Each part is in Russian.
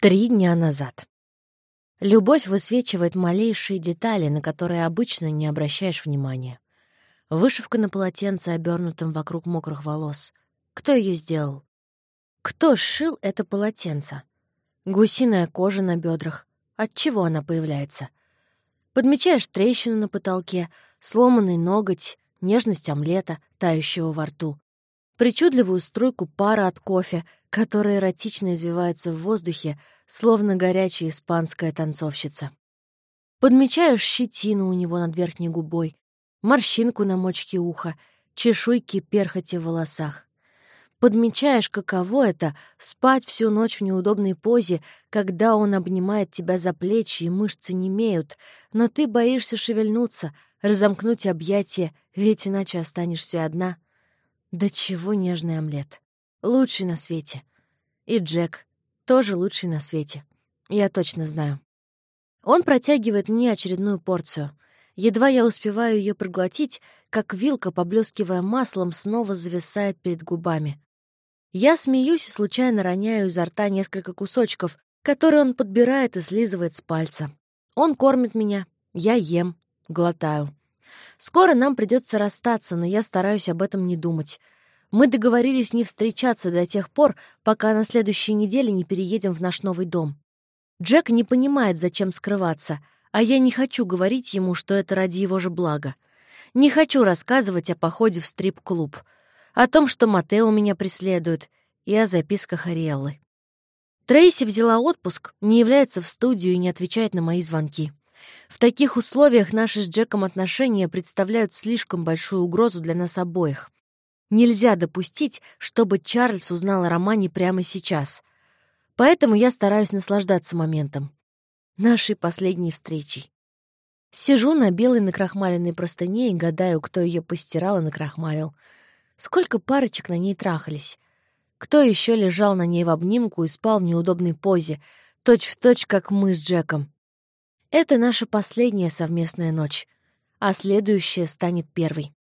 Три дня назад. Любовь высвечивает малейшие детали, на которые обычно не обращаешь внимания. Вышивка на полотенце, обернутом вокруг мокрых волос. Кто ее сделал? Кто сшил это полотенце? Гусиная кожа на бедрах. От чего она появляется? Подмечаешь трещину на потолке, сломанный ноготь, нежность омлета, тающего во рту, причудливую струйку пара от кофе, которая эротично извивается в воздухе, словно горячая испанская танцовщица. Подмечаешь щетину у него над верхней губой, морщинку на мочке уха, чешуйки перхоти в волосах. Подмечаешь, каково это — спать всю ночь в неудобной позе, когда он обнимает тебя за плечи и мышцы немеют, но ты боишься шевельнуться, разомкнуть объятия, ведь иначе останешься одна. Да чего нежный омлет. Лучший на свете. И Джек тоже лучший на свете. Я точно знаю. Он протягивает мне очередную порцию. Едва я успеваю ее проглотить, как вилка, поблескивая маслом, снова зависает перед губами. Я смеюсь и случайно роняю изо рта несколько кусочков, которые он подбирает и слизывает с пальца. Он кормит меня, я ем, глотаю. Скоро нам придется расстаться, но я стараюсь об этом не думать. Мы договорились не встречаться до тех пор, пока на следующей неделе не переедем в наш новый дом. Джек не понимает, зачем скрываться, а я не хочу говорить ему, что это ради его же блага. Не хочу рассказывать о походе в стрип-клуб, о том, что Матео меня преследует, и о записках Ариэллы. Трейси взяла отпуск, не является в студию и не отвечает на мои звонки. В таких условиях наши с Джеком отношения представляют слишком большую угрозу для нас обоих. Нельзя допустить, чтобы Чарльз узнал о романе прямо сейчас. Поэтому я стараюсь наслаждаться моментом. Нашей последней встречей. Сижу на белой накрахмаленной простыне и гадаю, кто ее постирал и накрахмалил. Сколько парочек на ней трахались. Кто еще лежал на ней в обнимку и спал в неудобной позе, точь-в-точь, точь, как мы с Джеком. Это наша последняя совместная ночь, а следующая станет первой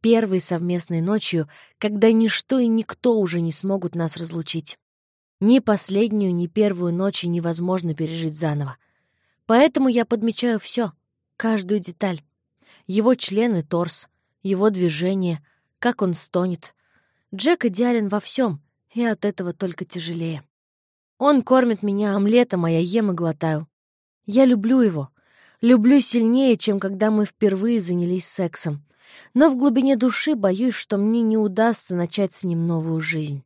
первой совместной ночью, когда ничто и никто уже не смогут нас разлучить. Ни последнюю, ни первую ночь невозможно пережить заново. Поэтому я подмечаю все, каждую деталь. Его член и торс, его движение, как он стонет. Джек идеален во всем, и от этого только тяжелее. Он кормит меня омлетом, а я ем и глотаю. Я люблю его. Люблю сильнее, чем когда мы впервые занялись сексом но в глубине души боюсь, что мне не удастся начать с ним новую жизнь.